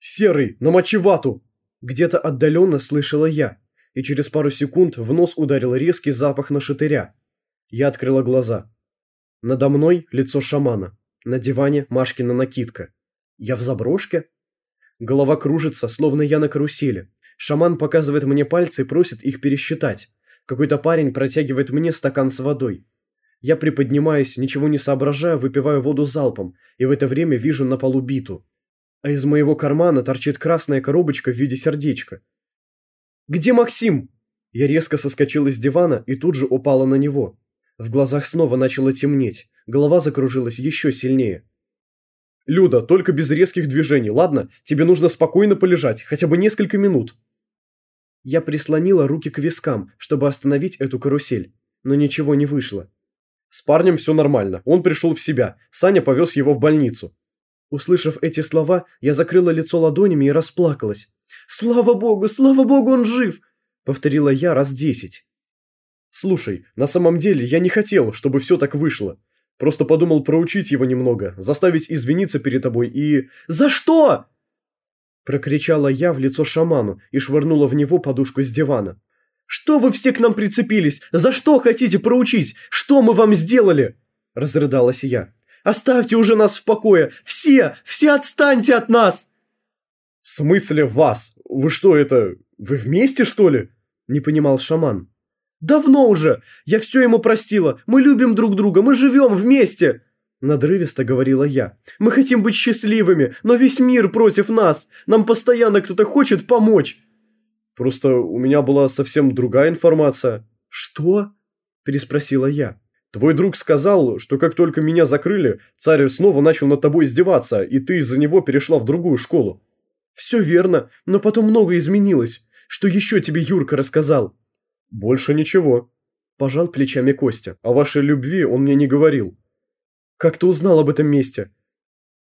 «Серый, намочи вату!» Где-то отдаленно слышала я, и через пару секунд в нос ударил резкий запах на шатыря. Я открыла глаза. Надо мной лицо шамана. На диване Машкина накидка. Я в заброшке? Голова кружится, словно я на карусели. Шаман показывает мне пальцы и просит их пересчитать. Какой-то парень протягивает мне стакан с водой. Я приподнимаюсь, ничего не соображая, выпиваю воду залпом, и в это время вижу на полу биту а из моего кармана торчит красная коробочка в виде сердечка. «Где Максим?» Я резко соскочила с дивана и тут же упала на него. В глазах снова начало темнеть, голова закружилась еще сильнее. «Люда, только без резких движений, ладно? Тебе нужно спокойно полежать, хотя бы несколько минут». Я прислонила руки к вискам, чтобы остановить эту карусель, но ничего не вышло. С парнем все нормально, он пришел в себя, Саня повез его в больницу. Услышав эти слова, я закрыла лицо ладонями и расплакалась. «Слава богу, слава богу, он жив!» – повторила я раз десять. «Слушай, на самом деле я не хотел, чтобы все так вышло. Просто подумал проучить его немного, заставить извиниться перед тобой и... За что?» Прокричала я в лицо шаману и швырнула в него подушку с дивана. «Что вы все к нам прицепились? За что хотите проучить? Что мы вам сделали?» Разрыдалась я. Оставьте уже нас в покое! Все! Все отстаньте от нас!» «В смысле вас? Вы что это... Вы вместе, что ли?» Не понимал шаман. «Давно уже! Я все ему простила! Мы любим друг друга! Мы живем вместе!» Надрывисто говорила я. «Мы хотим быть счастливыми, но весь мир против нас! Нам постоянно кто-то хочет помочь!» «Просто у меня была совсем другая информация». «Что?» – переспросила я. Твой друг сказал, что как только меня закрыли, царь снова начал над тобой издеваться, и ты из-за него перешла в другую школу. Все верно, но потом многое изменилось. Что еще тебе Юрка рассказал? Больше ничего. Пожал плечами Костя. О вашей любви он мне не говорил. Как ты узнал об этом месте?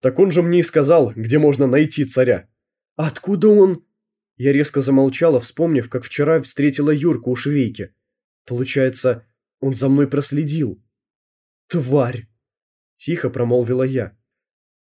Так он же мне и сказал, где можно найти царя. Откуда он? Я резко замолчала, вспомнив, как вчера встретила Юрку у швейки. Получается, он за мной проследил. Тварь! Тихо промолвила я.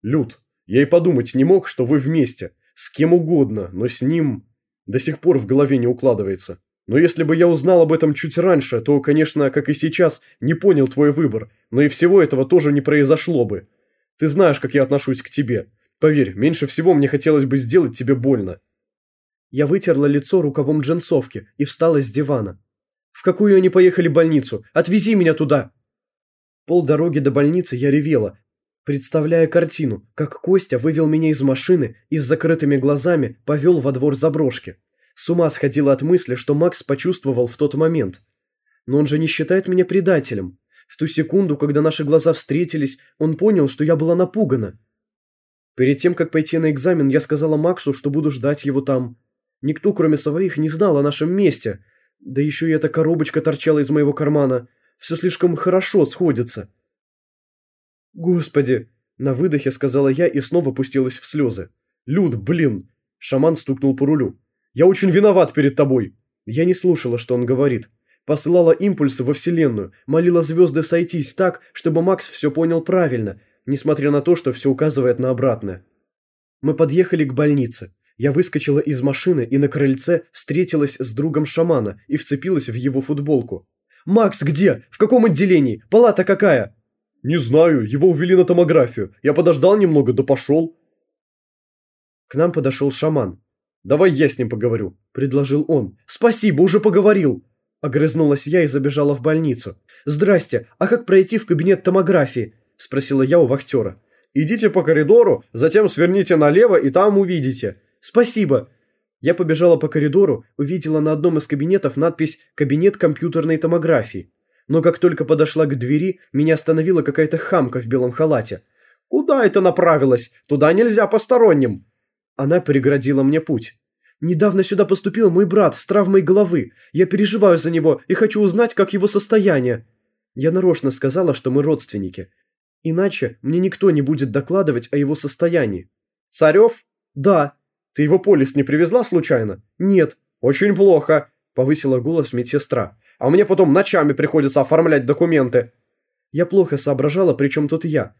Люд, я и подумать не мог, что вы вместе. С кем угодно, но с ним до сих пор в голове не укладывается. Но если бы я узнал об этом чуть раньше, то, конечно, как и сейчас, не понял твой выбор, но и всего этого тоже не произошло бы. Ты знаешь, как я отношусь к тебе. Поверь, меньше всего мне хотелось бы сделать тебе больно. Я вытерла лицо рукавом джинсовки и встала с дивана. В какую они поехали больницу? Отвези меня туда!» Пол дороги до больницы я ревела, представляя картину, как Костя вывел меня из машины и с закрытыми глазами повел во двор заброшки. С ума сходила от мысли, что Макс почувствовал в тот момент. Но он же не считает меня предателем. В ту секунду, когда наши глаза встретились, он понял, что я была напугана. Перед тем, как пойти на экзамен, я сказала Максу, что буду ждать его там. Никто, кроме своих, не знал о нашем месте – да еще и эта коробочка торчала из моего кармана. Все слишком хорошо сходится. «Господи!» – на выдохе сказала я и снова пустилась в слезы. «Люд, блин!» – шаман стукнул по рулю. «Я очень виноват перед тобой!» Я не слушала, что он говорит. Посылала импульсы во Вселенную, молила звезды сойтись так, чтобы Макс все понял правильно, несмотря на то, что все указывает на обратное. Мы подъехали к больнице. Я выскочила из машины и на крыльце встретилась с другом шамана и вцепилась в его футболку. «Макс где? В каком отделении? Палата какая?» «Не знаю, его увели на томографию. Я подождал немного, да пошел». К нам подошел шаман. «Давай я с ним поговорю», – предложил он. «Спасибо, уже поговорил!» Огрызнулась я и забежала в больницу. «Здрасте, а как пройти в кабинет томографии?» – спросила я у вахтера. «Идите по коридору, затем сверните налево и там увидите. Спасибо!» Я побежала по коридору, увидела на одном из кабинетов надпись «Кабинет компьютерной томографии». Но как только подошла к двери, меня остановила какая-то хамка в белом халате. «Куда это направилась? Туда нельзя посторонним!» Она переградила мне путь. «Недавно сюда поступил мой брат с травмой головы. Я переживаю за него и хочу узнать, как его состояние». Я нарочно сказала, что мы родственники. Иначе мне никто не будет докладывать о его состоянии. «Царев?» «Да», ты его полис не привезла случайно? Нет. Очень плохо, повысила голос медсестра. А мне потом ночами приходится оформлять документы. Я плохо соображала, причем тут я.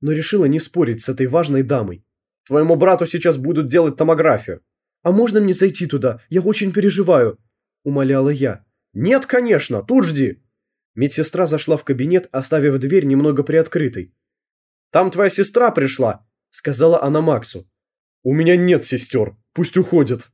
Но решила не спорить с этой важной дамой. Твоему брату сейчас будут делать томографию». «А можно мне зайти туда? Я очень переживаю», – умоляла я. «Нет, конечно, тут жди». Медсестра зашла в кабинет, оставив дверь немного приоткрытой. «Там твоя сестра пришла», – сказала она Максу. «У меня нет сестер, пусть уходит».